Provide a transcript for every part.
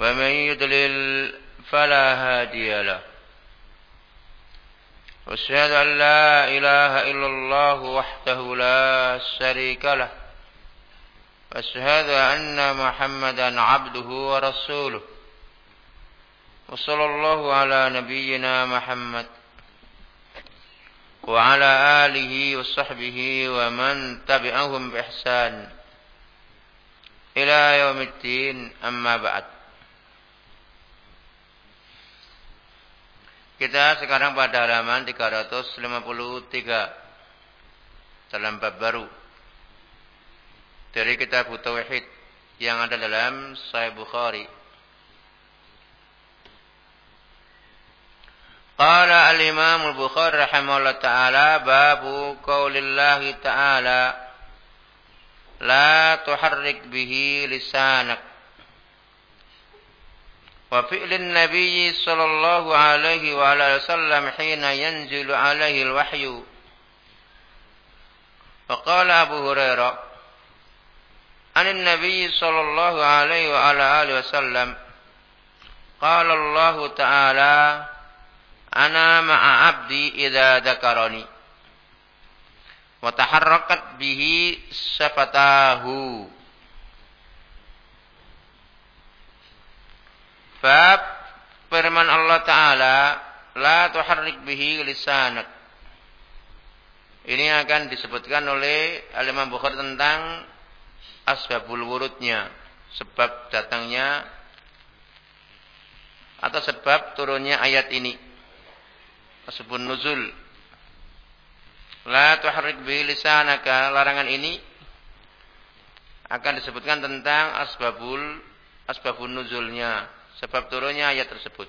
ومن يضلل فلا هادي له. وأشهد أن لا إله إلا الله وحده لا شريك له. وأشهد أن محمدا عبده ورسوله. وصلى الله على نبينا محمد وعلى آله وصحبه ومن تبعهم بإحسان إلى يوم الدين. أما بعد. Kita sekarang pada halaman 353 dalam bab baru dari kitab Tauhid yang ada dalam Sahih Bukhari. Qala al-Imam al-Bukhari rahimahullah ta'ala babu qaulillahi ta'ala la tuharrik bihi lisanak وفعل النبي صلى الله عليه وعلى وسلم حين ينزل عليه الوحي. فقال أبو هريرة عن النبي صلى الله عليه وعلى آله وسلم قال الله تعالى أنا مع عبدي إذا ذكرني. وتحركت به شفتاه. Bab firman Allah Ta'ala La tuharrik bihi lisanak. Ini akan disebutkan oleh Al-Imam Bukhari tentang Asbabul wurudnya Sebab datangnya Atau sebab turunnya ayat ini. Asbabun nuzul. La tuharrik bihi Larangan ini akan disebutkan tentang asbabul asbabun nuzulnya sebab turunnya ayat tersebut.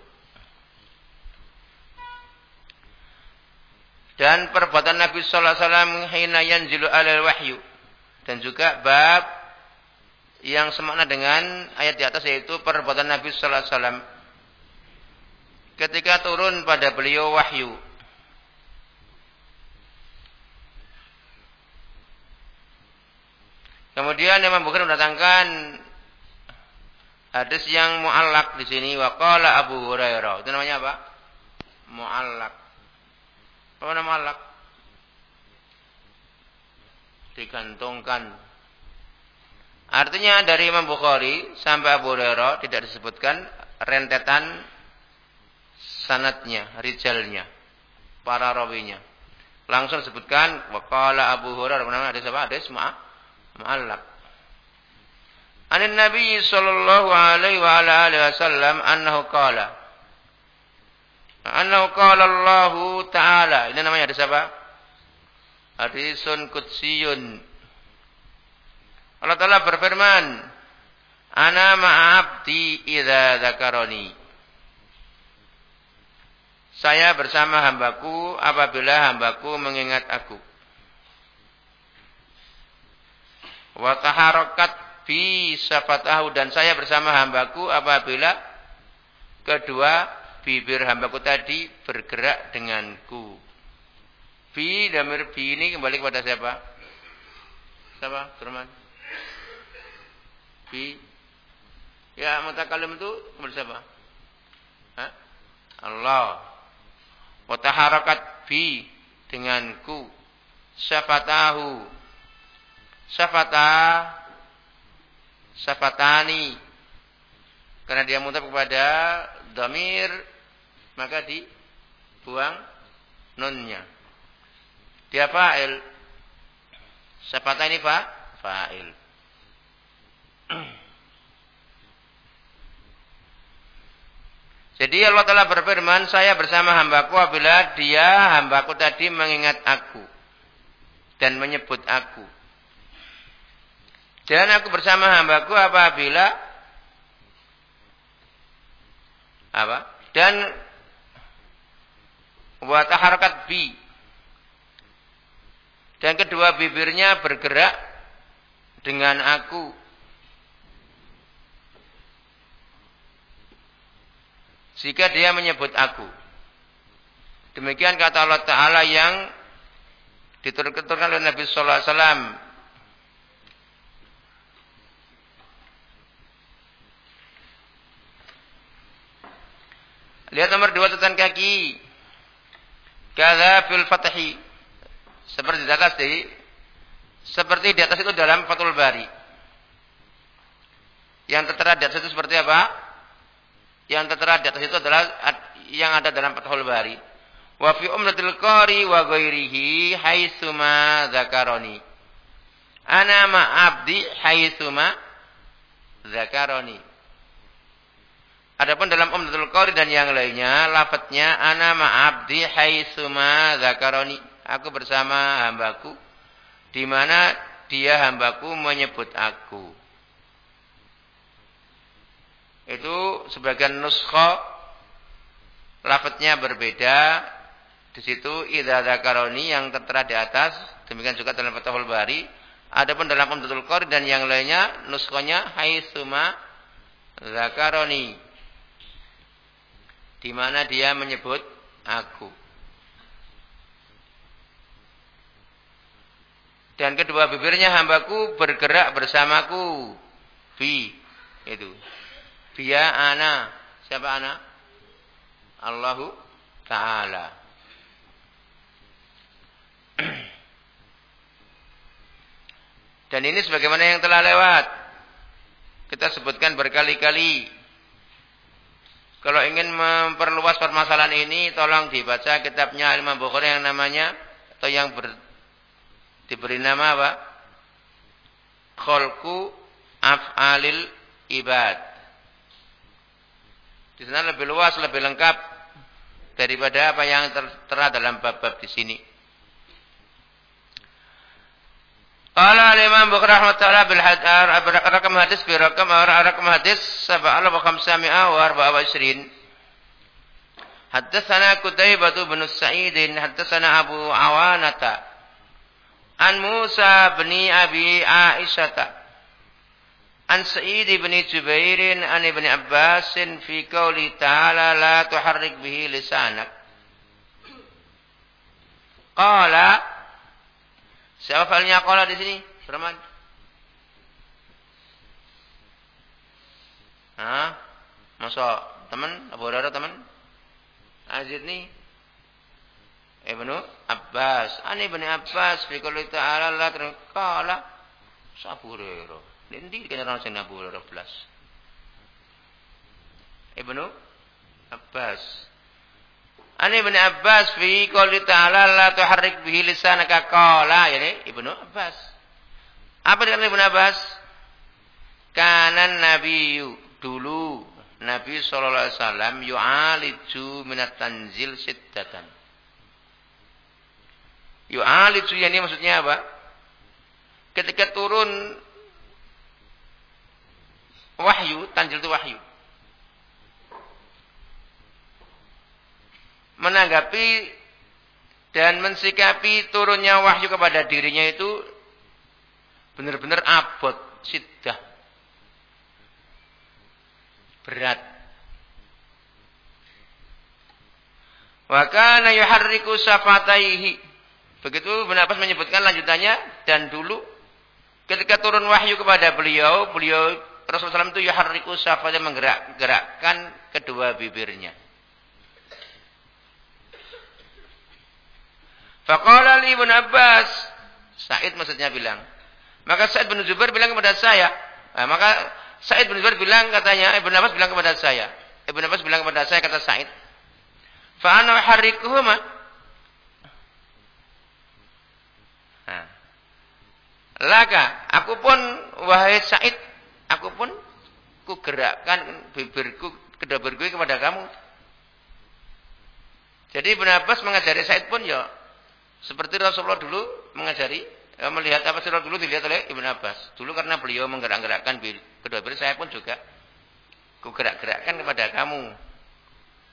Dan perbuatan Nabi sallallahu alaihi wasallam hina wahyu dan juga bab yang semakna dengan ayat di atas yaitu perbuatan Nabi sallallahu alaihi wasallam ketika turun pada beliau wahyu. Kemudian Imam Bukhari mendatangkan Hadis yang muallak di sini waqala Abu Hurairah. Itu namanya apa? Muallak. Apa nama muallak? Digantungkan. Artinya dari Imam Bukhari sampai Abu Hurairah tidak disebutkan rentetan sanatnya, rijalnya, para rawinya. Langsung disebutkan waqala Abu Hurairah. Nama hadis apa? Hadis muallak. عن النبي صلى الله عليه وعلى آله وسلم أنه قال أنه قال الله تعالى ini namanya hadis apa? Hadisun kutsiyun Allah Ta'ala berfirman Ana ma'abdi idha zakaroni Saya bersama hambaku apabila hambaku mengingat aku Wa taharakat fi syafatahu dan saya bersama hambaku apabila kedua bibir hambaku tadi bergerak denganku. Fi damir fi ini kembali kepada siapa? Siapa? Turman. Fi. Ya mutakalim itu kepada siapa? Hah? Allah. Wa taharakat fi denganku. Syafatahu. Syafatahu safatani. Karena dia mutab kepada damir maka dibuang nunnya. Dia fa'il. Safatani fa fa'il. Jadi Allah telah berfirman, saya bersama hambaku apabila dia hambaku tadi mengingat aku dan menyebut aku. Dan aku bersama hambaku apabila apa? Dan wa taharakat bi. Dan kedua bibirnya bergerak dengan aku. Jika dia menyebut aku. Demikian kata Allah Ta'ala yang diturunkan oleh Nabi Sallallahu Alaihi Wasallam Lihat nomor dua catatan kaki. Kada fil fatahi. Seperti di atas di seperti di atas itu dalam Fathul Bari. Yang tertera di atas itu seperti apa? Yang tertera di atas itu adalah yang ada dalam Fathul Bari. Wa fi umratil qari wa ghairihi haitsuma zakaroni. Ana ma abdi haitsuma zakaroni. Adapun dalam Umdatul Qari dan yang lainnya, lafadznya ana ma'abdi haitsuma zakaroni. Aku bersama hambaku di mana dia hambaku menyebut aku. Itu sebagian nuskha lafadznya berbeda. Di situ idza zakaroni yang tertera di atas, demikian juga dalam Fathul Bari. Adapun dalam Umdatul Qari dan yang lainnya nuskhanya haitsuma zakaroni di mana dia menyebut aku. Dan kedua bibirnya hambaku bergerak bersamaku. Fi itu. Via ana. Siapa ana? Allahu Ta'ala. Dan ini sebagaimana yang telah lewat. Kita sebutkan berkali-kali kalau ingin memperluas permasalahan ini, tolong dibaca kitabnya Imam Bukhari yang namanya atau yang ber, diberi nama apa? Kholku Af'alil Ibad. Di sana lebih luas, lebih lengkap daripada apa yang tertera dalam bab-bab di sini. Qala al-Imam Bukhari rahimahullah bil hadar rakam hadis bi rakam rakam hadis 7524 Haddatsana Qutaibah bin Sa'id haddatsana Abu Awanata. An Musa bin Abi Aisyah an Sa'id bin Jubair an Ibn Abbas fi qouli ta'ala la tuharrik bihi lisanak. Qala Siapa falnya kola di sini? Firman. Hah? Masa teman Abu Hurairah teman? Azid nih. Ibnu Abbas. Ani Ibnu Abbas fi qouli ta'ala la qala Abu. Nanti kena orang sing Abu Hurairah belas. Ibnu Abbas. Ani Ibnu Abbas fi qouli ta'ala la tuharrik bihi lisanaka qala yani Ibnu Abbas. Apa dengan Ibnu Abbas? Kanan Nabi dulu Nabi sallallahu alaihi wasallam yu'aliju minat tanzil sittatan. Yu'aliju yani maksudnya apa? Ketika turun wahyu, tanzil itu wahyu. Menanggapi dan mensikapi turunnya wahyu kepada dirinya itu benar-benar abot, sidah. Berat. Wa kana yuharriku safataihi. Begitu Abbas menyebutkan lanjutannya dan dulu ketika turun wahyu kepada beliau, beliau Rasulullah SAW itu yuharriku safataihi menggerak-gerakkan kedua bibirnya. Faqala li Ibnu Abbas, Said maksudnya bilang. Maka Said bin Zubair bilang kepada saya, nah, maka Said bin Zubair bilang katanya, Ibnu Abbas bilang kepada saya. Ibnu Abbas bilang kepada saya kata Said, "Fa ana uharrikuhuma." Nah. Laka, aku pun wahai Said, aku pun ku gerakkan bibirku kedua bibirku kepada kamu. Jadi Ibnu Abbas mengajari Said pun ya seperti Rasulullah dulu mengajari, ya, melihat apa Rasulullah dulu dilihat oleh Ibn Abbas. Dulu karena beliau menggerak-gerakkan kedua bibir, saya pun juga kugerak-gerakkan kepada kamu.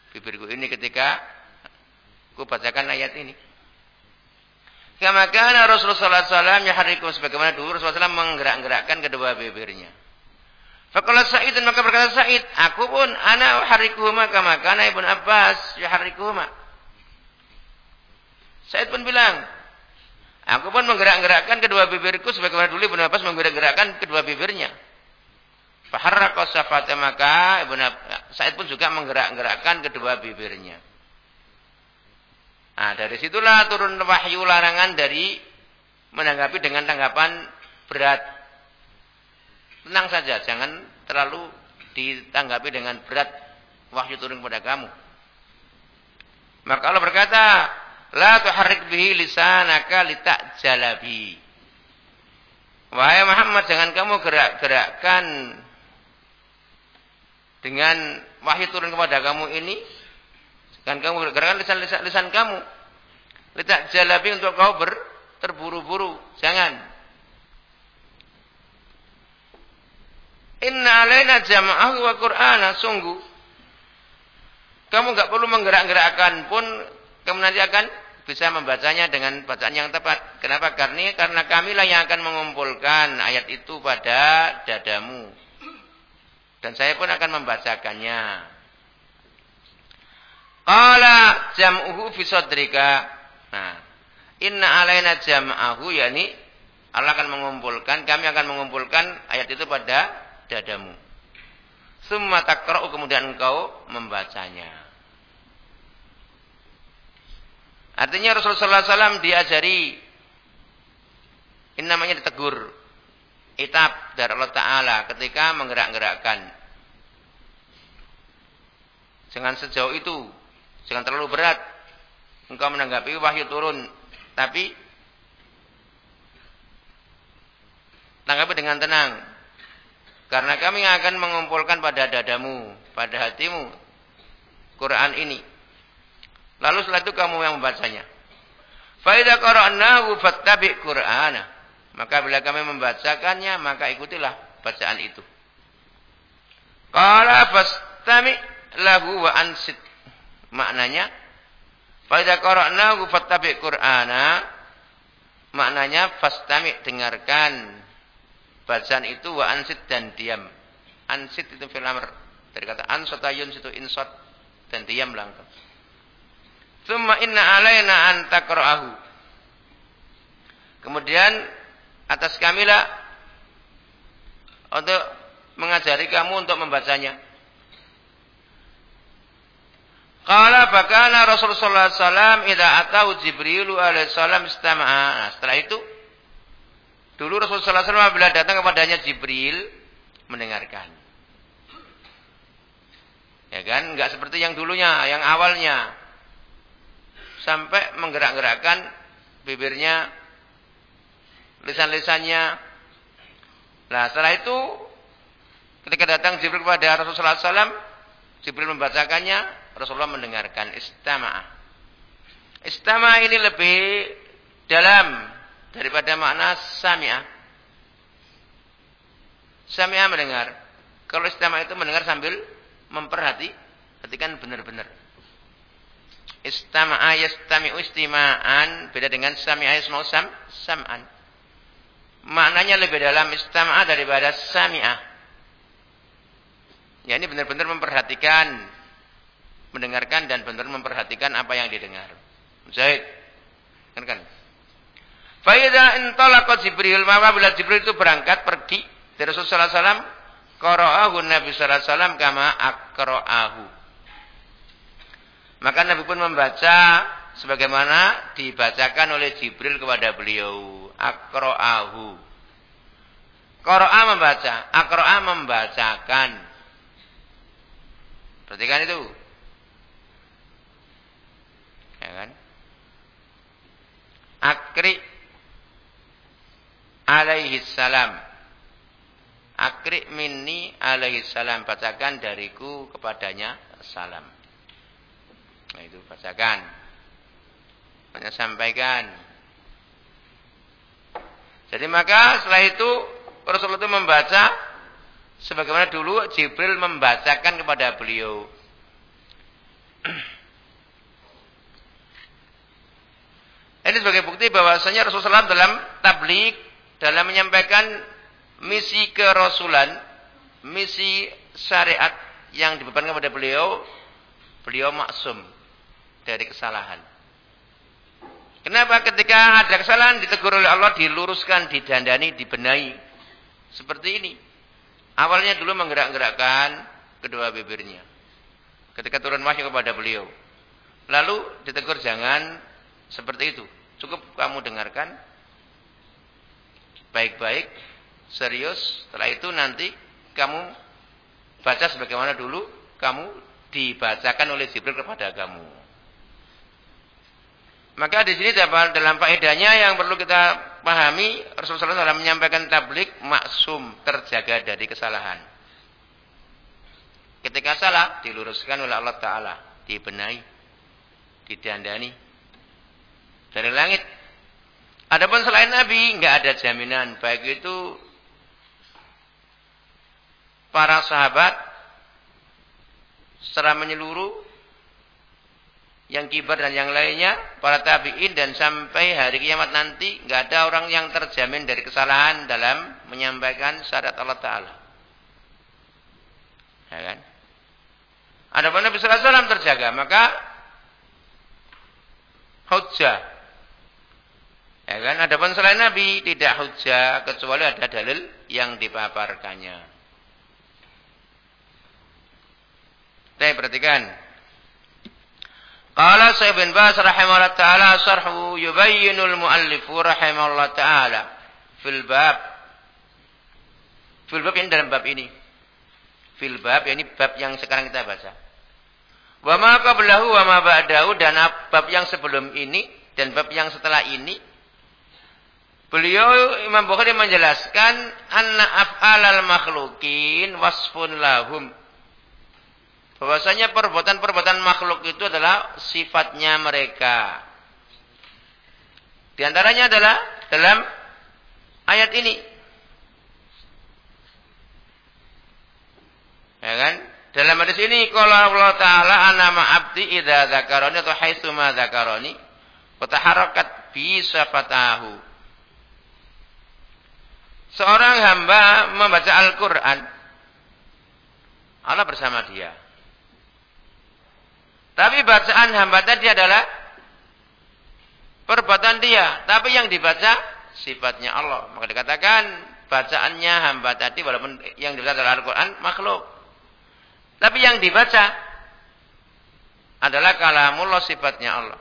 bibirku ini ketika ku bacakan ayat ini. Kama kana Rasulullah SAW yaharikum sebagaimana dulu Rasulullah SAW menggerak-gerakkan kedua bibirnya. Faqala Sa'id maka berkata Sa'id, aku pun ana uharrikuhuma kama kana Ibnu Abbas yuharrikuhuma. Sa'id pun bilang, aku pun menggerak-gerakkan kedua bibirku sebagaimana dulu Ibnu Abbas menggerak-gerakkan kedua bibirnya. Faharraqa safata maka Ibnu Sa'id pun juga menggerak-gerakkan kedua bibirnya. Nah, dari situlah turun wahyu larangan dari menanggapi dengan tanggapan berat Tenang saja, jangan terlalu ditanggapi dengan berat wahyu turun kepada kamu. Maka Allah berkata, La tuharrik bihi lisanaka jalabi. Wahai Muhammad, jangan kamu gerak-gerakkan dengan wahyu turun kepada kamu ini. Jangan kamu gerak-gerakkan lisan-lisan lisan kamu. Litak jalabi untuk kau ber, terburu-buru. Jangan. Inna alaina jama'ah wa qur'ana sungguh. Kamu nggak perlu menggerak-gerakkan pun kamu nanti akan bisa membacanya dengan bacaan yang tepat. Kenapa? Karena karena kamilah yang akan mengumpulkan ayat itu pada dadamu. Dan saya pun akan membacakannya. Qala jam'uhu fi sadrika. Nah, inna alaina jam'ahu yakni Allah akan mengumpulkan, kami akan mengumpulkan ayat itu pada dadamu. Summa takra'u kemudian engkau membacanya. Artinya Rasulullah SAW diajari ini namanya ditegur itab dari Allah Ta'ala ketika menggerak-gerakkan. Jangan sejauh itu, jangan terlalu berat. Engkau menanggapi wahyu turun, tapi tanggapi dengan tenang. Karena kami akan mengumpulkan pada dadamu, pada hatimu Quran ini. Lalu setelah itu kamu yang membacanya. Faidah qara'nahu fattabi' Qur'ana. Maka bila kami membacakannya, maka ikutilah bacaan itu. Qala fastami' lahu wa ansit. Maknanya, Faidah qara'nahu fattabi' Qur'ana. Maknanya fastami' dengarkan Bacaan itu wa ansit dan diam. Ansit itu fil amr. Dari kata ansotayun situ insot dan diam langsung. Thumma inna alaina an taqra'ahu. Kemudian atas kamilah untuk mengajari kamu untuk membacanya. Qala fakana Rasulullah SAW idza atau Jibril alaihi salam istama'a. Nah, setelah itu Dulu Rasulullah SAW bila datang kepadanya Jibril mendengarkan. Ya kan? Enggak seperti yang dulunya, yang awalnya. Sampai menggerak-gerakkan bibirnya, lisan-lisannya. Nah setelah itu ketika datang Jibril kepada Rasulullah SAW, Jibril membacakannya, Rasulullah mendengarkan istama'ah. Istama'ah ini lebih dalam daripada makna sami'ah. Sami'ah mendengar. Kalau istima' itu mendengar sambil memperhati, perhatikan benar-benar. Istama'a yastami'u istima'an beda dengan sami'a yasma'u sam sam'an. Maknanya lebih dalam istama'a daripada sami'ah. Ya ini benar-benar memperhatikan, mendengarkan dan benar memperhatikan apa yang didengar. Zaid. Kan kan? Faidah intalaqa Jibril, maka bila Jibril itu berangkat pergi dari Rasulullah SAW, qara'ahu Nabi sallallahu alaihi wasallam kama akra'ahu. Maka Nabi pun membaca sebagaimana dibacakan oleh Jibril kepada beliau. Akra'ahu. Qara'a membaca, akra'a membacakan. Perhatikan itu. Ya kan? Akri alaihi salam. Akri minni alaihi salam. Bacakan dariku kepadanya salam. Nah itu bacakan. Banyak sampaikan. Jadi maka setelah itu Rasulullah itu membaca sebagaimana dulu Jibril membacakan kepada beliau. Ini sebagai bukti bahwasanya Rasulullah SAW dalam tablik, dalam menyampaikan misi kerasulan, misi syariat yang dibebankan kepada beliau, beliau maksum dari kesalahan. Kenapa ketika ada kesalahan ditegur oleh Allah diluruskan, didandani, dibenahi. Seperti ini. Awalnya dulu menggerak-gerakkan kedua bibirnya. Ketika turun wahyu kepada beliau. Lalu ditegur jangan seperti itu. Cukup kamu dengarkan baik-baik, serius. Setelah itu nanti kamu baca sebagaimana dulu kamu dibacakan oleh Jibril kepada kamu. Maka di sini dalam faedahnya yang perlu kita pahami Rasulullah SAW menyampaikan tablik maksum terjaga dari kesalahan. Ketika salah diluruskan oleh Allah Taala, dibenahi, didandani dari langit. Adapun selain Nabi nggak ada jaminan baik itu para sahabat secara menyeluruh yang kibar dan yang lainnya, para tabi'in dan sampai hari kiamat nanti nggak ada orang yang terjamin dari kesalahan dalam menyampaikan syarat Allah Taala. Ya kan? Adapun Nabi sallallahu alaihi wasallam terjaga, maka hujjah. Ya kan? Adapun selain Nabi tidak hujjah kecuali ada dalil yang dipaparkannya. Saya perhatikan Qala Syekh bin Baz rahimahullah taala sarhu yubayyinul muallifu rahimahullah taala. Fil bab. Fil bab ini dalam bab ini. Fil bab ini bab yang sekarang kita baca. Wa ma qablahu wa ma ba'dahu dan bab yang sebelum ini dan bab yang setelah ini. Beliau Imam Bukhari menjelaskan anna af'alal makhlukin wasfun lahum bahwasanya perbuatan-perbuatan makhluk itu adalah sifatnya mereka. Di antaranya adalah dalam ayat ini. Ya kan? Dalam hadis ini kalau Allah taala anama abdi idza dzakarani atau haitsu ma dzakarani wa taharakat bi safatahu. Seorang hamba membaca Al-Qur'an Allah bersama dia. Tapi bacaan hamba tadi adalah perbuatan dia. Tapi yang dibaca sifatnya Allah. Maka dikatakan bacaannya hamba tadi walaupun yang dibaca adalah Al-Quran makhluk. Tapi yang dibaca adalah kalamullah sifatnya Allah.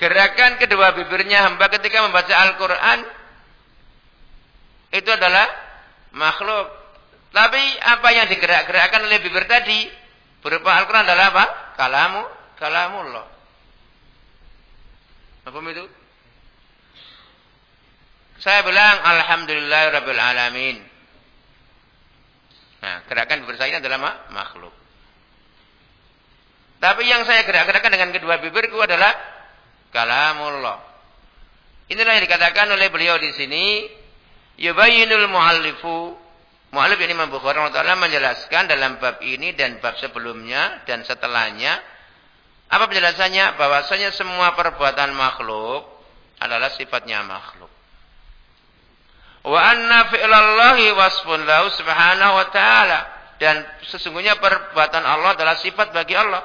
Gerakan kedua bibirnya hamba ketika membaca Al-Quran itu adalah makhluk. Tapi apa yang digerak-gerakkan oleh bibir tadi berupa Al-Quran adalah apa? Kalamu kalamullah. Apa itu? Saya bilang alhamdulillah rabbil alamin. Nah, gerakan saya adalah makhluk. Tapi yang saya gerak-gerakkan dengan kedua bibirku adalah kalamullah. Inilah yang dikatakan oleh beliau di sini, yubayyinul muallifu Mu'alif ini Imam Bukhari Allah menjelaskan dalam bab ini dan bab sebelumnya dan setelahnya. Apa penjelasannya? Bahwasanya semua perbuatan makhluk adalah sifatnya makhluk. Wa anna fi'lallahi wasfun lahu subhanahu wa ta'ala. Dan sesungguhnya perbuatan Allah adalah sifat bagi Allah.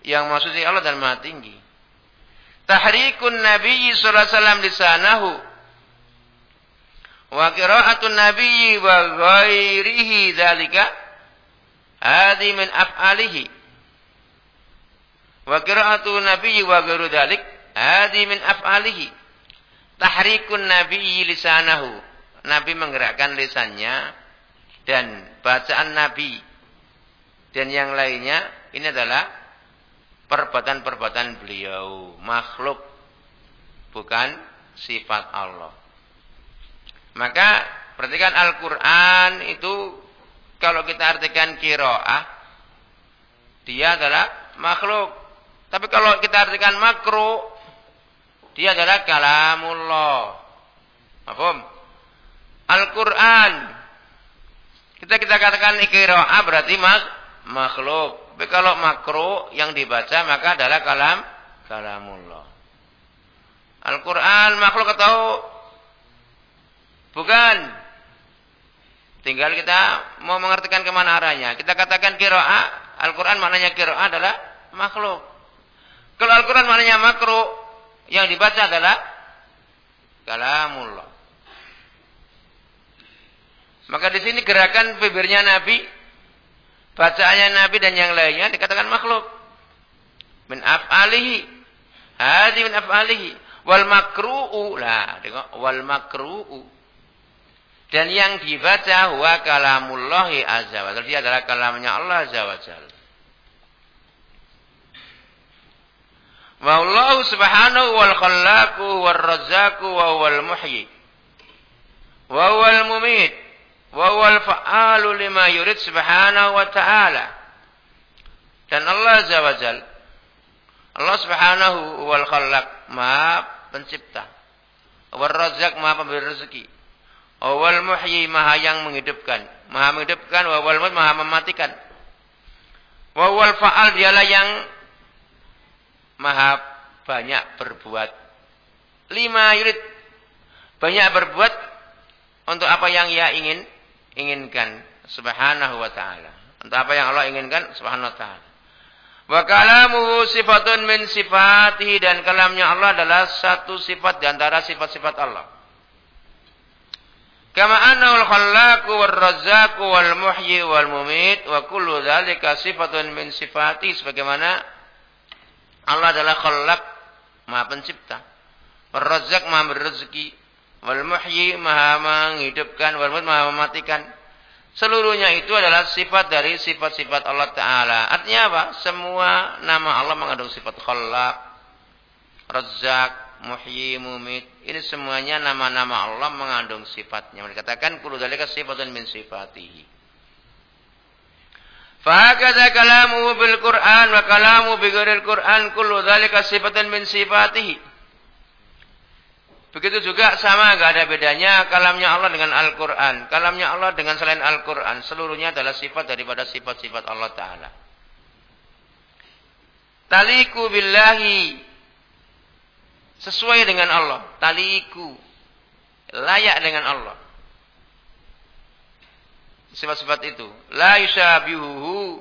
Yang maksudnya Allah dan maha tinggi. Tahrikun Nabi sallallahu alaihi wasallam lisanahu wa qira'atun nabiyyi wa ghairihi dzalika hadi min af'alihi. Wa qira'atun nabiyyi wa ghairu dzalik hadi min af'alihi. Tahrikun nabiyyi lisanahu. Nabi menggerakkan lisannya dan bacaan nabi dan yang lainnya ini adalah perbuatan-perbuatan beliau makhluk bukan sifat Allah maka perhatikan Al-Quran itu kalau kita artikan kiroah, dia adalah makhluk. Tapi kalau kita artikan makro, dia adalah kalamullah. Mahfum? Al-Quran. Kita kita katakan kiroah berarti mak makhluk. Tapi kalau makro yang dibaca maka adalah kalam kalamullah. Al-Quran makhluk atau bukan? Tinggal kita mau mengertikan ke mana arahnya. Kita katakan kiro'a, Al-Quran maknanya kiro'a adalah makhluk. Kalau Al-Quran maknanya makro, yang dibaca adalah kalamullah. Maka di sini gerakan bibirnya Nabi, bacaannya Nabi dan yang lainnya dikatakan makhluk. Min af'alihi. Hadi min af'alihi. Wal makru'u. Lah. Wal makru'u. Dan yang dibaca huwa kalamullahi azza wa Dia adalah kalamnya Allah azza wa jalla. Wa Allah subhanahu wal khallaqu wal razzaqu wa wal muhyi. Wa wal mumit. Wa wal fa'alu lima yurid subhanahu wa ta'ala. Dan Allah azza wa jalla Allah Subhanahu wal khallaq, Maha pencipta. Wal razzaq, Maha pemberi rezeki. Wal muhyi, Maha yang menghidupkan. Maha menghidupkan, wa wal Maha mematikan. Wa wal fa'al dialah yang Maha banyak berbuat. Lima yurid banyak berbuat untuk apa yang ia ingin inginkan subhanahu wa ta'ala. Untuk apa yang Allah inginkan subhanahu wa ta'ala. Wa kalamuhu sifatun min sifatihi dan kalamnya Allah adalah satu sifat di antara sifat-sifat Allah. Kama annahu al-khallaqu war-razzaqu wal-muhyi wal-mumit wa kullu dzalika sifatun min sifati sebagaimana Allah adalah khallaq, Maha pencipta. War-razzaq Maha berrezeki, wal-muhyi Maha menghidupkan, wal-mumit Maha mematikan. Seluruhnya itu adalah sifat dari sifat-sifat Allah Ta'ala. Artinya apa? Semua nama Allah mengandung sifat khalaq, razak, muhyi, mumit. Ini semuanya nama-nama Allah mengandung sifatnya. Mereka kulu dalika sifatun min sifatihi. Fahakadha kalamu bil Qur'an wa kalamu bi Qur'an kullu dalika sifatun min sifatihi. Begitu juga sama, gak ada bedanya kalamnya Allah dengan Al-Quran. Kalamnya Allah dengan selain Al-Quran. Seluruhnya adalah sifat daripada sifat-sifat Allah Ta'ala. Taliku billahi. Sesuai dengan Allah. Taliku. Layak dengan Allah. Sifat-sifat itu. La yusabihuhu.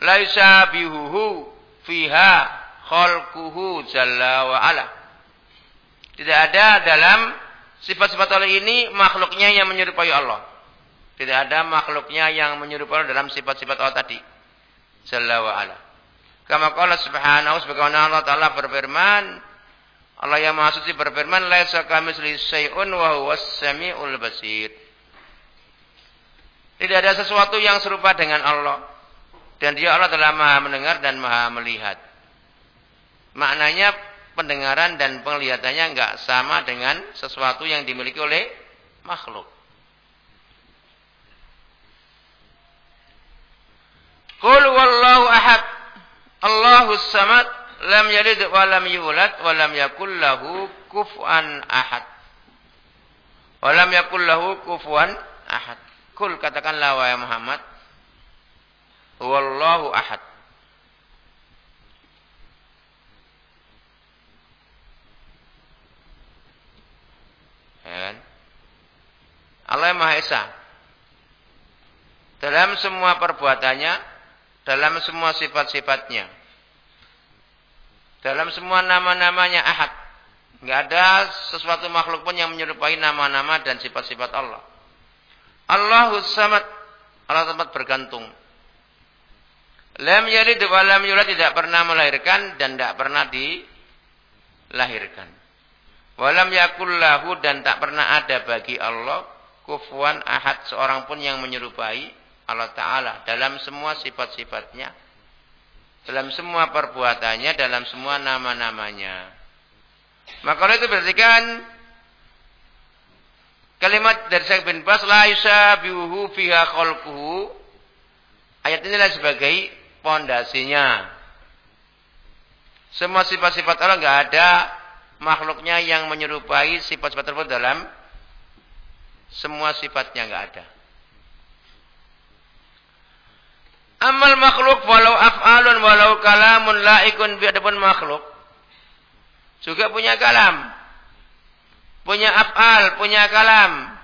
La yusabihuhu. Fiha khalquhu jalla wa ala. Tidak ada dalam sifat-sifat Allah ini makhluknya yang menyerupai Allah. Tidak ada makhluknya yang menyerupai Allah dalam sifat-sifat Allah tadi. Jalla wa ala. Kama qala subhanahu sebagaimana Allah Ta'ala berfirman. Allah yang maha suci berfirman. Laisa kamisli syai'un wa huwas sami'ul basir. Tidak ada sesuatu yang serupa dengan Allah. Dan dia Allah telah maha mendengar dan maha melihat. Maknanya pendengaran dan penglihatannya enggak sama dengan sesuatu yang dimiliki oleh makhluk. Qul wallahu ahad. Allahus samad lam yalid wa lam yulad wa lam yakul lahu kufuwan ahad. Wa lam yakul lahu kufuwan ahad. Kul katakanlah wahai Muhammad. Wallahu ahad. Ya kan? Allah yang Maha Esa. Dalam semua perbuatannya, dalam semua sifat-sifatnya. Dalam semua nama-namanya ahad. Enggak ada sesuatu makhluk pun yang menyerupai nama-nama dan sifat-sifat Allah. Allahus samad. Allah tempat bergantung. Lam yalid wa lam yulad tidak pernah melahirkan dan tidak pernah dilahirkan. Walam yakullahu dan tak pernah ada bagi Allah kufuan ahad seorang pun yang menyerupai Allah Ta'ala dalam semua sifat-sifatnya. Dalam semua perbuatannya, dalam semua nama-namanya. Maka itu berarti kan kalimat dari Syekh bin Bas la yusabihu fiha khalquhu ayat inilah sebagai pondasinya. Semua sifat-sifat Allah enggak ada makhluknya yang menyerupai sifat-sifat tersebut dalam semua sifatnya enggak ada. Amal makhluk walau af'alun walau kalamun laikun biadapun makhluk juga punya kalam. Punya af'al, punya kalam.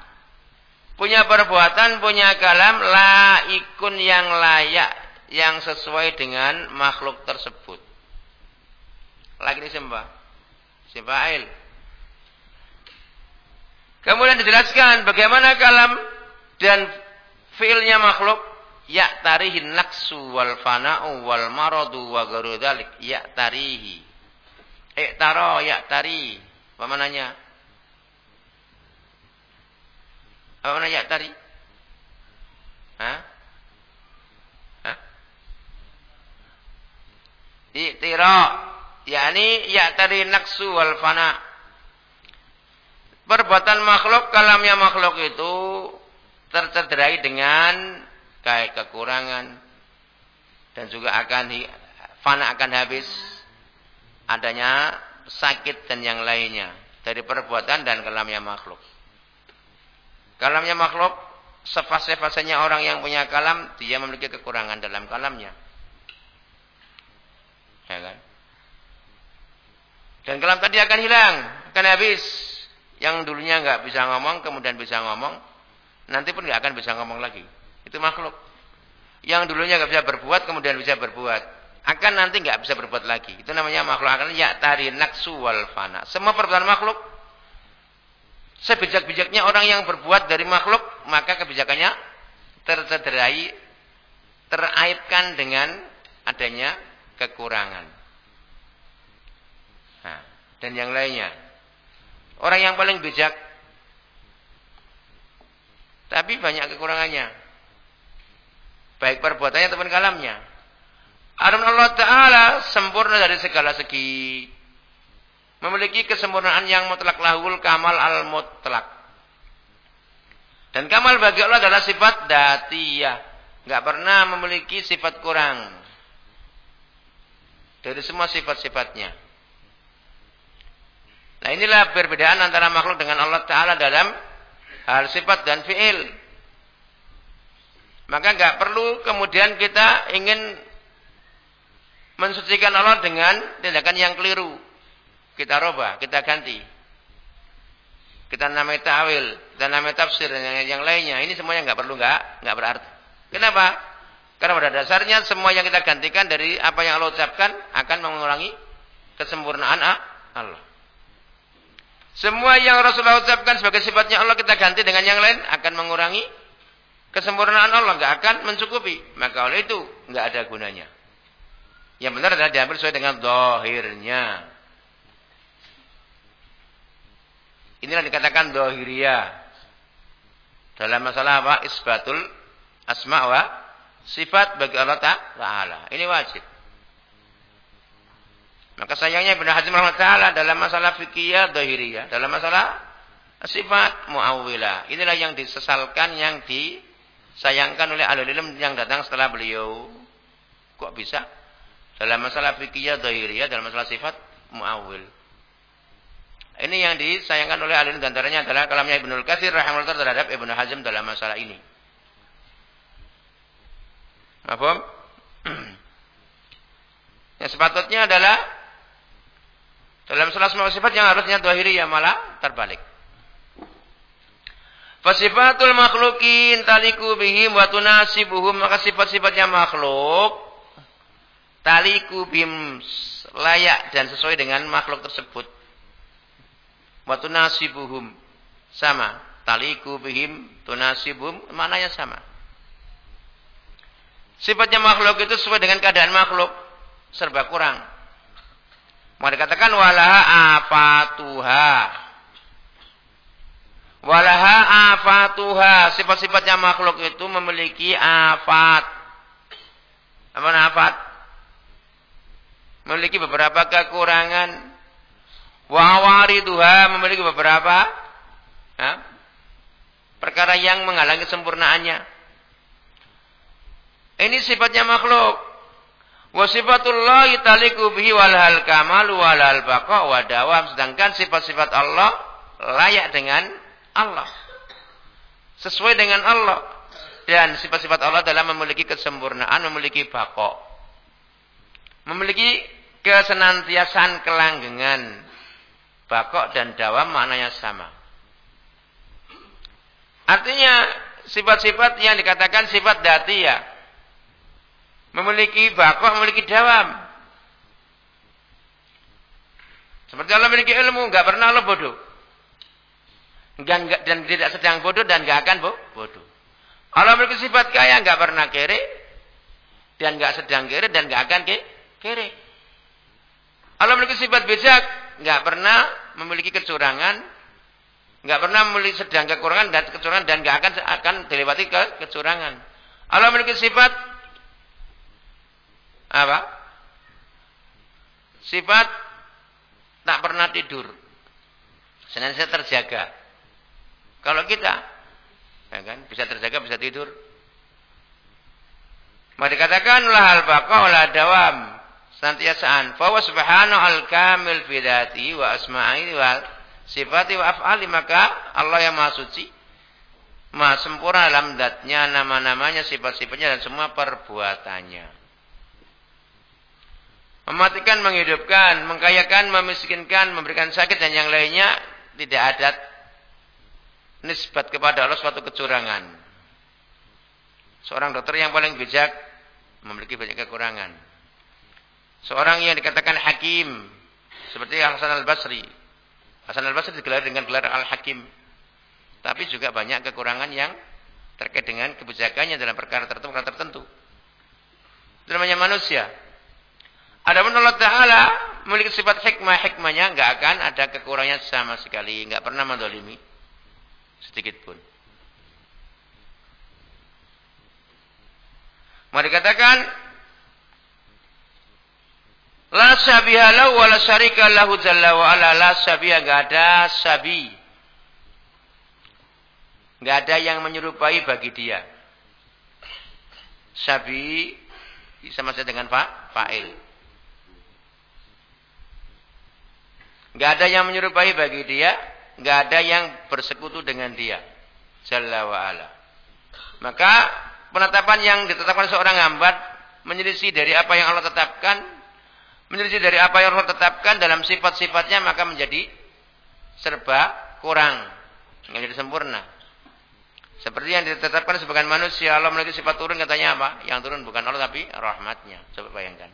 Punya perbuatan, punya kalam laikun yang layak yang sesuai dengan makhluk tersebut. Lagi ini sembah. Simpail. Kemudian dijelaskan bagaimana kalam dan fiilnya makhluk ya tarihi naksu wal fana'u wal maradu wa garu dalik ya tarihi iktaro ya tari apa mananya apa mana ya tari Hah? Hah? Iktira yakni ya tari naksu wal fana. Perbuatan makhluk kalamnya makhluk itu tercederai dengan kayak kekurangan dan juga akan fana akan habis adanya sakit dan yang lainnya dari perbuatan dan kalamnya makhluk. Kalamnya makhluk sefase-fasenya orang yang punya kalam dia memiliki kekurangan dalam kalamnya. Ya kan? Dan kalam tadi akan hilang, akan habis. Yang dulunya nggak bisa ngomong, kemudian bisa ngomong, nanti pun nggak akan bisa ngomong lagi. Itu makhluk. Yang dulunya nggak bisa berbuat, kemudian bisa berbuat. Akan nanti nggak bisa berbuat lagi. Itu namanya makhluk akan ya tari naksu wal fana. Semua perbuatan makhluk sebijak-bijaknya orang yang berbuat dari makhluk, maka kebijakannya tercederai, teraibkan dengan adanya kekurangan. Nah, dan yang lainnya. Orang yang paling bijak tapi banyak kekurangannya. Baik perbuatannya ataupun kalamnya. Adam Allah Ta'ala sempurna dari segala segi. Memiliki kesempurnaan yang mutlak lahul kamal al mutlak. Dan kamal bagi Allah adalah sifat datiyah. Gak pernah memiliki sifat kurang. Dari semua sifat-sifatnya. Nah inilah perbedaan antara makhluk dengan Allah Ta'ala dalam hal sifat dan fi'il. Maka nggak perlu kemudian kita ingin mensucikan Allah dengan tindakan yang keliru. Kita roba, kita ganti. Kita namai ta'wil, kita namai tafsir dan yang, yang lainnya. Ini semuanya nggak perlu nggak nggak berarti. Kenapa? Karena pada dasarnya semua yang kita gantikan dari apa yang Allah ucapkan akan mengurangi kesempurnaan Allah. Semua yang Rasulullah ucapkan sebagai sifatnya Allah kita ganti dengan yang lain akan mengurangi kesempurnaan Allah, nggak akan mencukupi. Maka oleh itu nggak ada gunanya. Yang benar adalah diambil sesuai dengan dohirnya. Inilah dikatakan dohiria dalam masalah apa? Isbatul asma wa sifat bagi Allah Taala. Ini wajib. Maka sayangnya Ibnu Hazm taala dalam masalah fikih dohiriyah, dalam masalah sifat muawwilah. Inilah yang disesalkan, yang disayangkan oleh ahli ilmu yang datang setelah beliau. Kok bisa? Dalam masalah fikih dohiriyah, dalam masalah sifat muawwil. Ini yang disayangkan oleh ahli ilmu antaranya adalah kalamnya Ibnu Katsir rahimahullah terhadap Ibnu Hazm dalam masalah ini. Apa? Yang sepatutnya adalah dalam salah semua sifat yang harusnya ya malah terbalik. Fasifatul makhlukin taliku bihim wa tunasibuhum maka sifat-sifatnya makhluk taliku bihim layak dan sesuai dengan makhluk tersebut. Wa tunasibuhum sama. Taliku bihim tunasibuhum mananya sama. Sifatnya makhluk itu sesuai dengan keadaan makhluk serba kurang. Mau dikatakan walaha afatuha. Walaha afatuha. Sifat-sifatnya makhluk itu memiliki afat. Apa afat? Memiliki beberapa kekurangan. Wawariduha memiliki beberapa ya, perkara yang menghalangi sempurnaannya. Ini sifatnya makhluk. Wa sifatullahi bihi wal hal kamal wal hal baqa wa dawam. Sedangkan sifat-sifat Allah layak dengan Allah. Sesuai dengan Allah. dan sifat-sifat Allah dalam memiliki kesempurnaan, memiliki bakok. Memiliki kesenantiasan kelanggengan. Bakok dan dawam maknanya sama. Artinya sifat-sifat yang dikatakan sifat dati ya. Memiliki bakok, memiliki dawam. Seperti Allah memiliki ilmu, nggak pernah Allah bodoh. Dan, dan tidak sedang bodoh dan nggak akan bodoh. Allah memiliki sifat kaya, nggak pernah kere, dan nggak sedang kere dan nggak akan kere. Allah memiliki sifat bijak, nggak pernah memiliki kecurangan, nggak pernah memiliki sedang kekurangan dan kecurangan dan nggak akan akan dilewati ke kecurangan. Allah memiliki sifat apa? Sifat tak pernah tidur. Senantiasa terjaga. Kalau kita, ya kan, bisa terjaga, bisa tidur. Maka dikatakan lahal baqa la dawam senantiasaan. Fa subhanahu al-kamil fi dzati wa asma'i wa sifati wa af'ali maka Allah yang Maha suci Maha sempurna dalam datnya, nama-namanya, sifat-sifatnya dan semua perbuatannya. Mematikan, menghidupkan, mengkayakan, memiskinkan, memberikan sakit dan yang lainnya tidak ada nisbat kepada Allah suatu kecurangan. Seorang dokter yang paling bijak memiliki banyak kekurangan. Seorang yang dikatakan hakim seperti Hasan al-Basri. Hasan al-Basri digelar dengan gelar al-hakim. Tapi juga banyak kekurangan yang terkait dengan kebijakannya dalam perkara tertentu. Perkara tertentu. Itu namanya manusia. Adapun Allah Ta'ala memiliki sifat hikmah. Hikmahnya nggak akan ada kekurangannya sama sekali. nggak pernah mendolimi. Sedikit pun. Mau dikatakan La syabiha lahu wa la syarika lahu jalla wa ala. La syabiha enggak ada sabi. Enggak ada yang menyerupai bagi dia. Sabi sama saja dengan pak fa'il. Enggak ada yang menyerupai bagi dia, enggak ada yang bersekutu dengan dia. Jalla wa ala. Maka penetapan yang ditetapkan seorang hamba menyelisih dari apa yang Allah tetapkan menyelisih dari apa yang Allah tetapkan dalam sifat-sifatnya maka menjadi serba kurang, menjadi sempurna. Seperti yang ditetapkan sebagai manusia, Allah memiliki sifat turun katanya apa? Yang turun bukan Allah tapi rahmatnya. Coba bayangkan.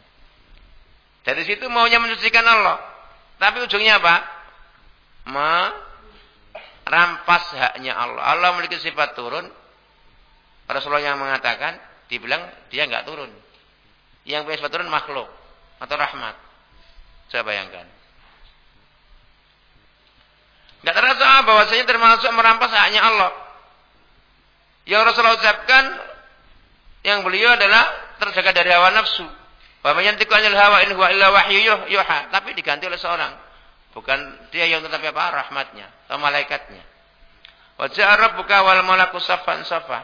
Dari situ maunya mensucikan Allah. Tapi ujungnya apa? Merampas haknya Allah. Allah memiliki sifat turun. Rasulullah yang mengatakan, dibilang dia enggak turun. Yang punya sifat turun makhluk atau rahmat. Saya bayangkan. Tidak terasa bahwasanya termasuk merampas haknya Allah. Yang Rasulullah ucapkan yang beliau adalah terjaga dari hawa nafsu. Wa yantiqu anil hawa in huwa illa wahyu yuha. Tapi diganti oleh seorang. Bukan dia yang tetapi apa? Rahmatnya atau malaikatnya. Wa ja'a rabbuka wal malaku saffan safa.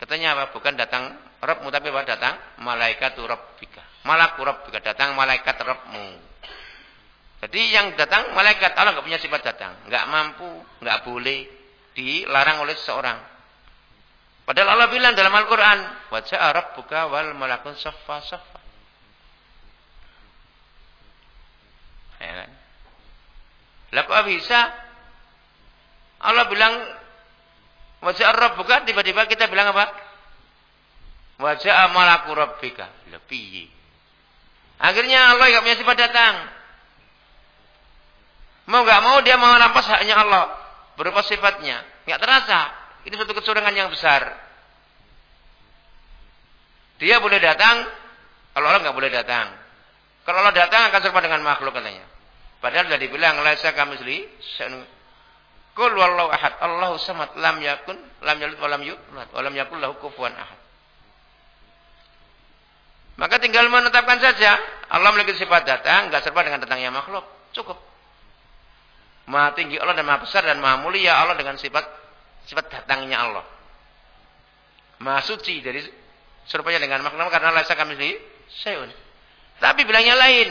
Katanya apa? Bukan datang Rabbmu tapi apa? Datang malaikatu rabbika. Malaku rabbika datang malaikat Rabbmu. Jadi yang datang malaikat Allah nggak punya sifat datang, nggak mampu, nggak boleh, dilarang oleh seseorang. Padahal Allah bilang dalam Al-Quran, wajah Arab buka wal malakun safa safa. Ya kan? Lah kok bisa? Allah bilang wajah Arab buka, tiba-tiba kita bilang apa? Wajah malaku rabbika. Lebih. Akhirnya Allah nggak punya sifat datang. Mau nggak mau dia mau nampas haknya Allah berupa sifatnya. Nggak terasa. Ini suatu kecurangan yang besar. Dia boleh datang, kalau Allah nggak boleh datang. Kalau Allah datang akan serupa dengan makhluk katanya. Padahal sudah dibilang laisa kamisli Kul wallahu ahad. Allahu samad lam yakun lam yalid wa lam yulad wa lam yakul lahu kufuwan ahad. Maka tinggal menetapkan saja. Allah memiliki sifat datang, enggak serba dengan datangnya makhluk. Cukup. Maha tinggi Allah dan maha besar dan maha mulia Allah dengan sifat sifat datangnya Allah. Maha suci dari serupanya dengan makhluk karena laisa kami sayun. Tapi bilangnya lain.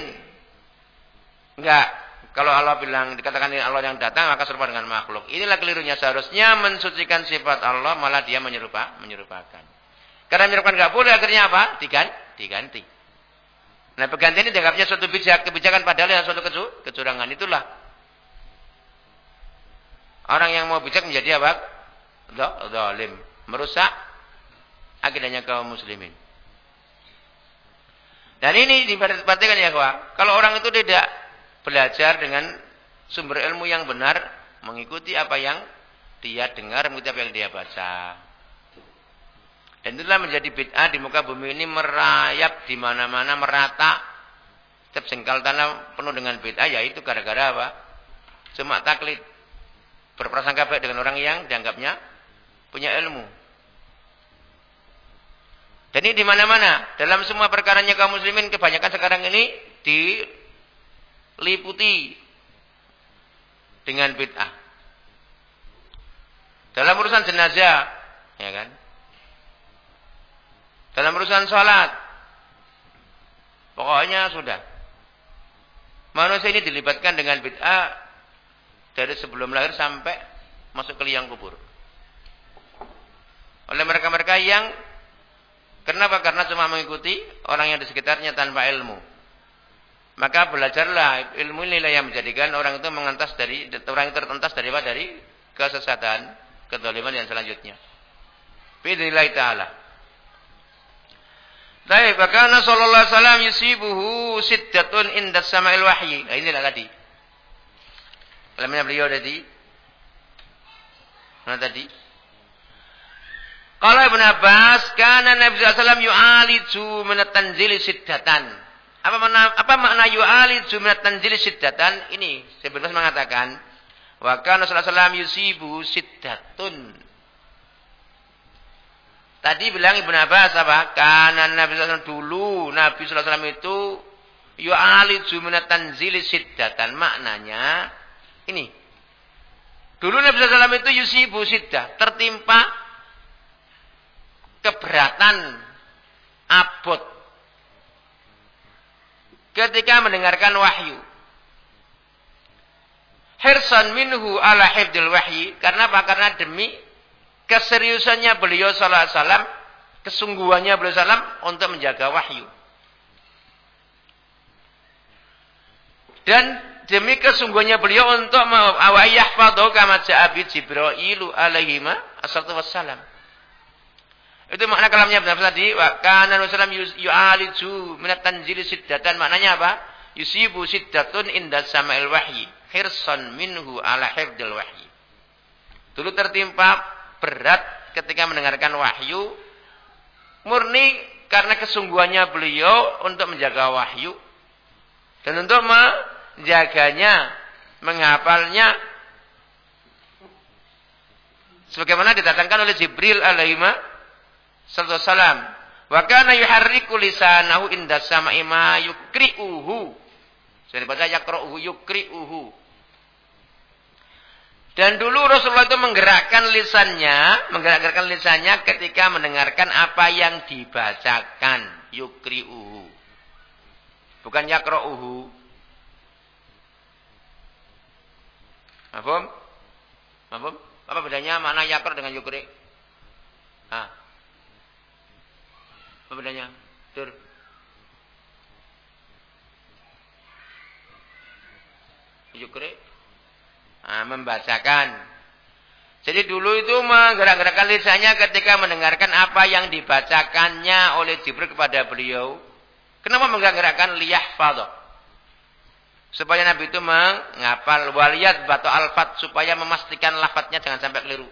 Enggak. Kalau Allah bilang dikatakan ini Allah yang datang maka serupa dengan makhluk. Inilah kelirunya seharusnya mensucikan sifat Allah malah dia menyerupa menyerupakan. Karena menyerupakan nggak boleh akhirnya apa? Diganti. diganti. Nah pengganti ini dianggapnya suatu bijak, kebijakan padahal yang suatu kecurangan itulah. Orang yang mau bijak menjadi apa? Zalim. Merusak akidahnya kaum muslimin. Dan ini diperhatikan ya kawan. Kalau orang itu tidak belajar dengan sumber ilmu yang benar, mengikuti apa yang dia dengar, mengikuti apa yang dia baca. Dan itulah menjadi bid'ah di muka bumi ini merayap di mana-mana merata. Setiap sengkal tanah penuh dengan bid'ah yaitu gara-gara apa? Cuma taklid. Berprasangka baik dengan orang yang dianggapnya punya ilmu. Dan ini di mana-mana. Dalam semua perkaranya kaum muslimin kebanyakan sekarang ini diliputi dengan bid'ah. Dalam urusan jenazah, ya kan? Dalam urusan sholat. Pokoknya sudah. Manusia ini dilibatkan dengan bid'ah dari sebelum lahir sampai masuk ke liang kubur. Oleh mereka-mereka yang kenapa? Karena cuma mengikuti orang yang di sekitarnya tanpa ilmu. Maka belajarlah ilmu inilah yang menjadikan orang itu mengentas dari orang tertentas dari? Dari kesesatan, kedoliman yang selanjutnya. Bidillah ta'ala. Baik, karena sallallahu alaihi wasallam yusibuhu siddatun inda sama'il wahyi. Nah, inilah tadi. Kalamnya beliau tadi. Mana tadi? Kalau Ibn Abbas, karena Nabi SAW yu'aliju minat tanzili siddatan. Apa makna, apa makna yu'aliju minat tanzili siddatan? Ini, sebenarnya mengatakan, wa kana sallallahu yusibu siddatun Tadi bilang Ibnu Abbas apa? Karena Nabi SAW dulu Nabi SAW itu yu'ali juminat tanzili siddatan. Maknanya ini. Dulu Nabi SAW itu yusibu siddah. Tertimpa keberatan abot. Ketika mendengarkan wahyu. Hirsan minhu ala hifdil wahyi. Karena apa? Karena demi keseriusannya beliau sallallahu alaihi wasallam, kesungguhannya beliau salam untuk menjaga wahyu. Dan demi kesungguhannya beliau untuk yahfadhu kama ja'a bi Jibril alaihi wassalam. Itu makna kalamnya benar tadi wa kana Rasulullah yu'aliju min tanzil siddatan maknanya apa? Yusibu siddatun inda sama'il wahyi hirsan minhu ala hifdil wahyi. Dulu tertimpa berat ketika mendengarkan wahyu murni karena kesungguhannya beliau untuk menjaga wahyu dan untuk menjaganya, menghafalnya sebagaimana didatangkan oleh Jibril alaihi salam. Wa kana yuharriku lisanahu inda sama'i ma yukri'uhu. Jadi baca yaqra'uhu yukri'uhu. Dan dulu Rasulullah itu menggerakkan lisannya, menggerakkan lisannya ketika mendengarkan apa yang dibacakan. Yukri'uhu. Bukan yakro'uhu. Mafum? Mafum? Apa bedanya mana yakro dengan yukri? Ah. Apa bedanya? Tur. Yukri? nah, membacakan. Jadi dulu itu menggerak-gerakkan lisannya ketika mendengarkan apa yang dibacakannya oleh Jibril kepada beliau. Kenapa menggerak-gerakkan liyah fadho? Supaya Nabi itu mengapal waliyat batu alfat supaya memastikan lafadznya jangan sampai keliru.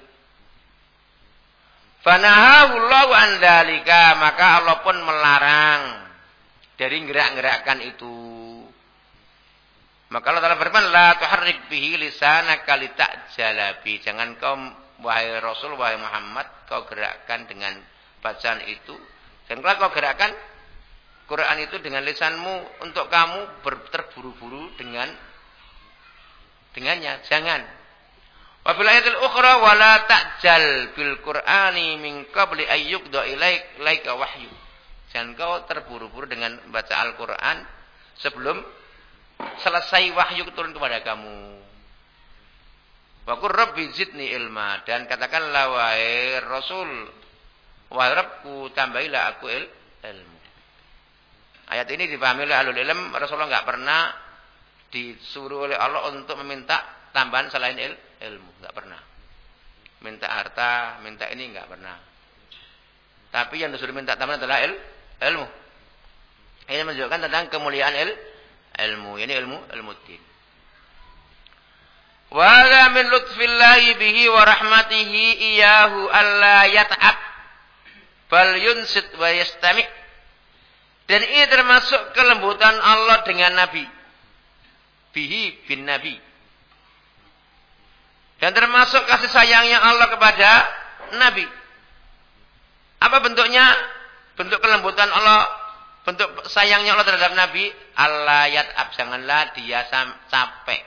Fanahahullahu andalika maka Allah pun melarang dari gerak-gerakkan itu. Maka Allah Ta'ala berfirman, La tuharrik bihi lisanaka jalabi. Jangan kau, wahai Rasul, wahai Muhammad, kau gerakkan dengan bacaan itu. Dan kalau kau gerakkan Quran itu dengan lisanmu untuk kamu terburu-buru dengan dengannya. Jangan. Wabil ayatil ukhra wala ta'jal bil Qur'ani min qabli ayyuk ilaik laika wahyu. Jangan kau terburu-buru dengan baca Al-Quran sebelum selesai wahyu turun kepada kamu. Wakur Rabbi zidni ilma dan katakanlah wahai Rasul, wahai Rabbku tambahilah aku il, ilmu. Ayat ini dipahami oleh alul ilm, Rasulullah nggak pernah disuruh oleh Allah untuk meminta tambahan selain il, ilmu, nggak pernah. Minta harta, minta ini nggak pernah. Tapi yang disuruh minta tambahan adalah il, ilmu. Ini menunjukkan tentang kemuliaan il, ilmu. Ini ilmu ilmu din. Wa min lutfillahi bihi wa rahmatihi iyahu alla yat'ab bal yunsit wa yastami' dan ini termasuk kelembutan Allah dengan Nabi bihi bin Nabi dan termasuk kasih sayangnya Allah kepada Nabi. Apa bentuknya? Bentuk kelembutan Allah bentuk sayangnya Allah terhadap Nabi. Allah yat'ab janganlah dia capek.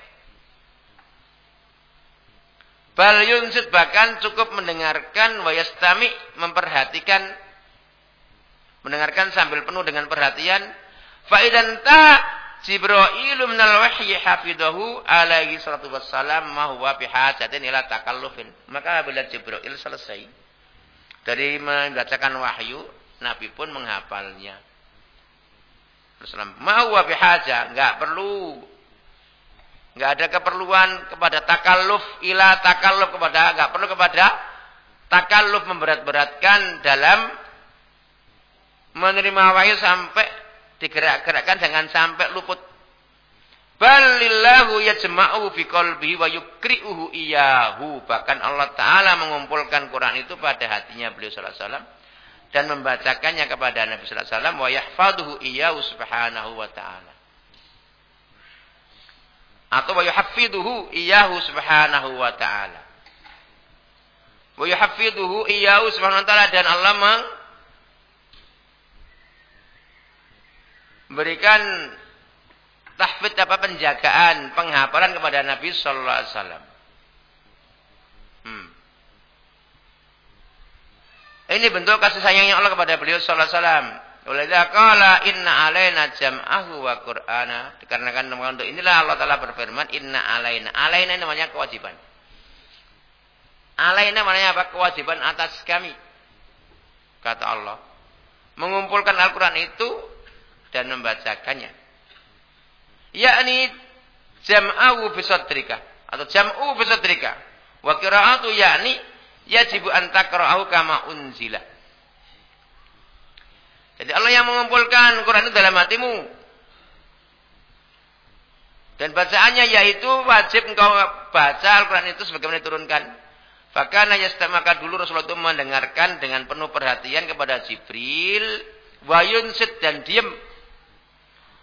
Bal yunsit bahkan cukup mendengarkan wayastami memperhatikan. Mendengarkan sambil penuh dengan perhatian. Faidan ta Jibril minal wahyi hafidahu alaihi salatu wassalam ma huwa bihajatin ila takallufin. Maka bila Jibril selesai dari membacakan wahyu Nabi pun menghafalnya. Rasulullah ma huwa bihaja enggak perlu. Enggak ada keperluan kepada takalluf ila takalluf kepada enggak perlu kepada takalluf memberat-beratkan dalam menerima wahyu sampai digerak-gerakkan jangan sampai luput. Balillahu yajma'u fi qalbi wa yukri'uhu iyahu. Bahkan Allah taala mengumpulkan Quran itu pada hatinya beliau sallallahu alaihi wasallam dan membacakannya kepada Nabi sallallahu alaihi wasallam wa yahfaduhu iyahu subhanahu wa taala atau wa yuhaffiduhu iyyahu subhanahu wa ta'ala. Wa yuhaffiduhu iyyahu subhanahu wa ta'ala dan Allah memberikan tahfidz apa penjagaan, penghafalan kepada Nabi sallallahu alaihi wasallam. Hmm. Ini bentuk kasih sayangnya Allah kepada beliau sallallahu alaihi wasallam. Walidha qala inna alaina jam'ahu wa qur'ana. Dikarenakan untuk inilah Allah Taala berfirman inna alaina. Alaina namanya kewajiban. Alaina namanya apa? Kewajiban atas kami. Kata Allah. Mengumpulkan Al-Quran itu dan membacakannya. Yakni jam'ahu bisadrika. Atau jam'u bisadrika. Wa qira'atu yakni yajibu antakra'ahu kama unzila. Jadi Allah yang mengumpulkan Quran itu dalam hatimu. Dan bacaannya yaitu wajib engkau baca Al-Quran itu sebagaimana diturunkan. Bahkan maka dulu Rasulullah itu mendengarkan dengan penuh perhatian kepada Jibril. Wayunsit dan diem.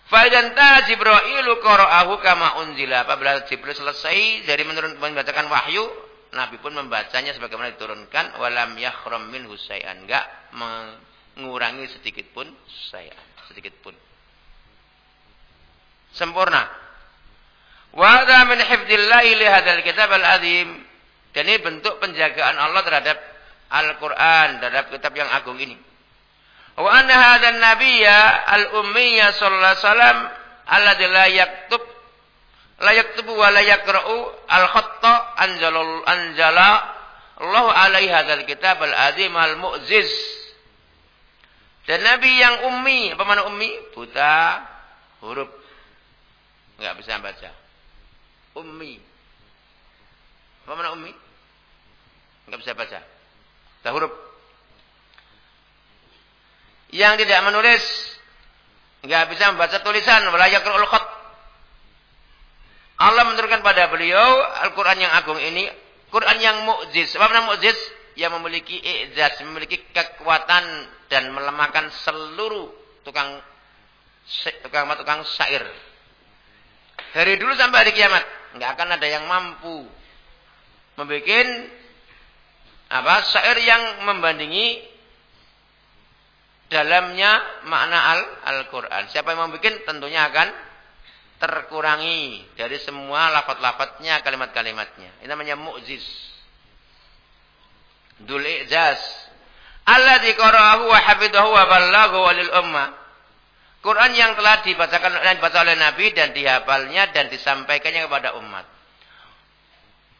Fa'idanta Jibrailu qara'ahu kama unzila. Apabila Jibril selesai dari menurun membacakan wahyu, Nabi pun membacanya sebagaimana diturunkan. Walam yakhram min husay'an. Enggak mengurangi sedikit pun saya sedikit pun sempurna wa hadza min hifdzillahi li hadzal kitab al-azim dan ini bentuk penjagaan Allah terhadap Al-Qur'an terhadap kitab yang agung ini wa anna hadzal nabiyya al-ummiyya sallallahu alaihi wasallam alladzi la yaktub la yaktubu wa la yaqra'u al-khatta anjalal anjala Allah alaihi hadzal kitab al-azim al-mu'ziz dan Nabi yang ummi, apa mana ummi? Buta huruf. Enggak bisa baca. Ummi. Apa mana ummi? Enggak bisa baca. Buta huruf. Yang tidak menulis enggak bisa membaca tulisan wala yaqra'ul khat. Allah menurunkan pada beliau Al-Qur'an yang agung ini, Quran yang mukjiz. Apa namanya mukjiz? Yang memiliki ijaz, memiliki kekuatan dan melemahkan seluruh tukang tukang tukang syair. Dari dulu sampai hari kiamat nggak akan ada yang mampu membuat apa syair yang membandingi dalamnya makna al Al-Qur'an. Siapa yang membuat tentunya akan terkurangi dari semua lafat-lafatnya, kalimat-kalimatnya. Ini namanya mukjiz. Dul ijaz alladzi qara'ahu wa hafidhahu wa ballaghahu lil ummah. Quran yang telah dibacakan dibaca oleh Nabi dan dihafalnya dan disampaikannya kepada umat.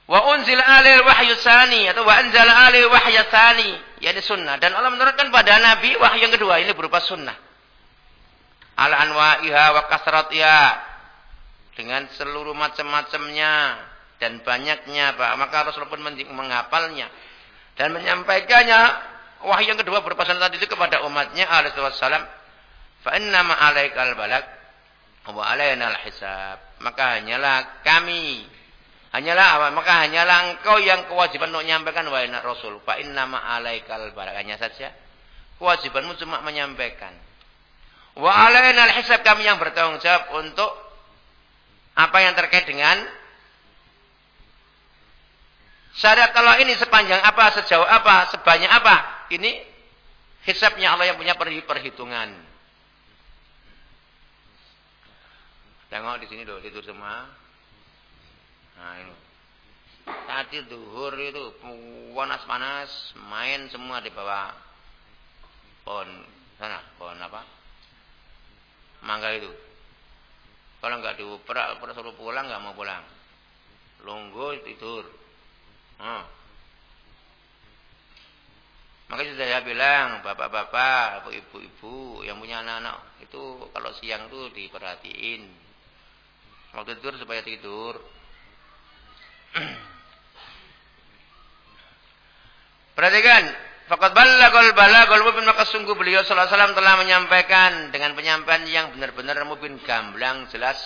Wa unzil alil wahyu sani atau wa anzal alil wahyu sani, yakni sunnah dan Allah menurunkan pada Nabi wahyu yang kedua ini berupa sunnah. Ala anwa'iha wa kasratiha dengan seluruh macam-macamnya dan banyaknya Pak. Maka Rasul pun menghafalnya dan menyampaikannya wahyu yang kedua berupa sunnah tadi itu kepada umatnya alaihi wasallam Fa inna ma alaikal balak wa alaina hisab. Maka hanyalah kami hanyalah? Maka hanyalah engkau yang kewajiban untuk menyampaikan wahai Rasul. Fa inna ma alaikal balak hanya saja kewajibanmu cuma menyampaikan. Wa alaina kami yang bertanggung jawab untuk apa yang terkait dengan syariat kalau ini sepanjang apa, sejauh apa, sebanyak apa. Ini hisabnya Allah yang punya perhitungan. Tengok di sini loh, tidur semua. Nah ini. Tadi duhur itu panas-panas, main semua di bawah pohon sana, pohon apa? Mangga itu. Kalau nggak diuperak, uperak suruh pulang nggak mau pulang. Lunggu tidur. Hmm. Makanya sudah saya bilang, bapak-bapak, ibu-ibu yang punya anak-anak itu kalau siang tuh diperhatiin. Waktu tidur supaya tidur. Perhatikan, fakat balagol balagol mubin maka sungguh beliau sallallahu alaihi telah menyampaikan dengan penyampaian yang benar-benar mubin gamblang jelas.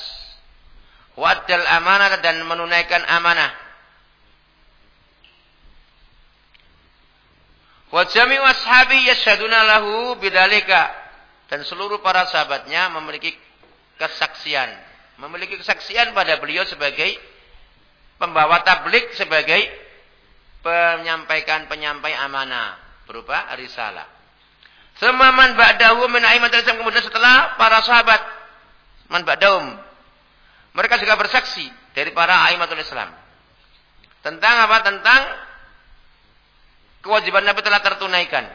Wadal amanah dan menunaikan amanah. Wa jami'u ashabi yashhaduna lahu bidzalika dan seluruh para sahabatnya memiliki kesaksian memiliki kesaksian pada beliau sebagai pembawa tablik sebagai penyampaikan penyampai amanah berupa risalah. Semua man ba'dahu min aimatul Islam kemudian setelah para sahabat man ba'dahum mereka juga bersaksi dari para aimatul Islam. Tentang apa? Tentang kewajiban Nabi telah tertunaikan.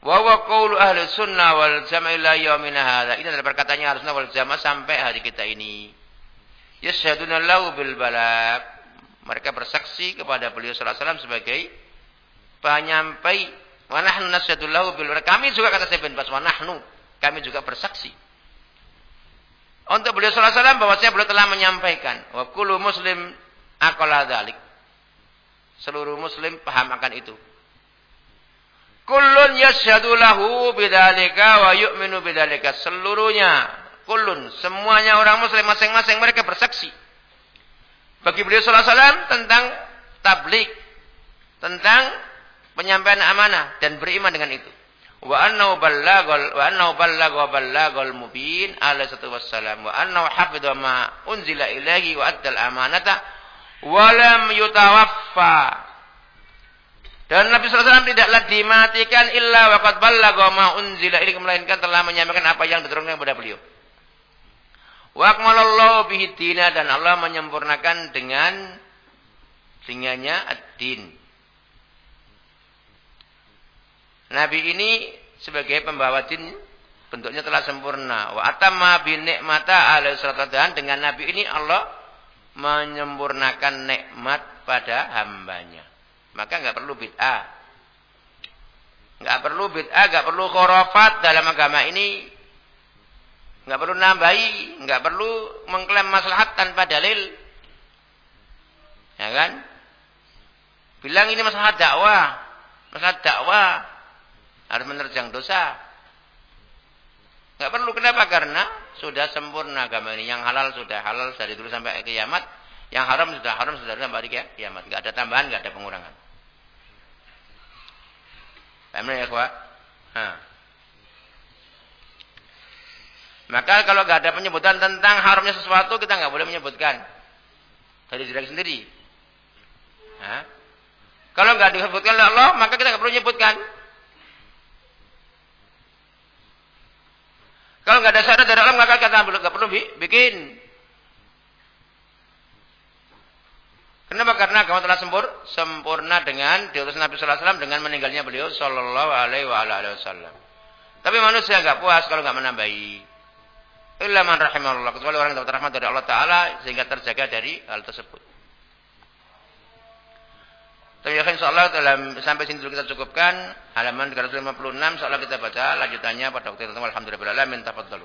Wa wa qawlu ahli sunnah wal jamaah ila yaumina hadza. Ini adalah perkataannya sunnah wal jamaah sampai hari kita ini. Yasyhaduna lahu bil balak. Mereka bersaksi kepada beliau sallallahu alaihi wasallam sebagai penyampai wa nahnu nasyhadu lahu bil. Kami juga kata Syekh bin Bas wa nahnu. Kami juga bersaksi. Untuk beliau sallallahu alaihi wasallam bahwasanya beliau telah menyampaikan wa kullu muslim aqala dzalik. Seluruh muslim paham akan itu. Kullun yasyhadu lahu bidzalika wa yu'minu bidzalika. Seluruhnya, kullun, semuanya orang muslim masing-masing mereka bersaksi. Bagi beliau alaihi wasallam tentang tablik, tentang penyampaian amanah dan beriman dengan itu. Wa annahu ballagol wa annahu ballagol mubin alaihi wassalam wa annahu hafidha ma unzila ilaihi wa addal amanata wa lam yutawaffa dan Nabi SAW tidaklah dimatikan illa waqad ballagha ma unzila ilaihi melainkan telah menyampaikan apa yang diturunkan kepada beliau. Wa akmalallahu dan Allah menyempurnakan dengan dengannya ad-din. Nabi ini sebagai pembawa din bentuknya telah sempurna. Wa atamma bi ni'mata alaihi dengan Nabi ini Allah menyempurnakan nikmat pada hambanya. Maka nggak perlu bid'ah. Nggak perlu bid'ah, nggak perlu khurafat dalam agama ini. Nggak perlu nambahi, nggak perlu mengklaim maslahat tanpa dalil. Ya kan? Bilang ini masalah dakwah. Masalah dakwah harus menerjang dosa. Nggak perlu kenapa? Karena sudah sempurna agama ini. Yang halal sudah halal dari dulu sampai kiamat. Yang haram sudah haram sudah sampai kiamat. Nggak ada tambahan, nggak ada pengurangan. Paham ya, kuat? Maka kalau nggak ada penyebutan tentang haramnya sesuatu, kita nggak boleh menyebutkan. Dari diri sendiri. Hah? Kalau nggak disebutkan oleh Allah, maka kita nggak perlu menyebutkan. Kalau nggak ada syarat dari Allah, maka kita nggak perlu bikin. Kenapa? Karena agama telah sempur, sempurna dengan diutus Nabi Sallallahu Alaihi Wasallam dengan meninggalnya beliau Sallallahu Alaihi Wasallam. Tapi manusia nggak puas kalau nggak menambahi. Illa man rahimahullah. Kecuali orang yang dapat rahmat dari Allah Ta'ala sehingga terjaga dari hal tersebut. Tapi ya insyaallah dalam sampai sini dulu kita cukupkan halaman 356 insyaallah kita baca lanjutannya pada waktu itu alhamdulillah alamin tafadhalu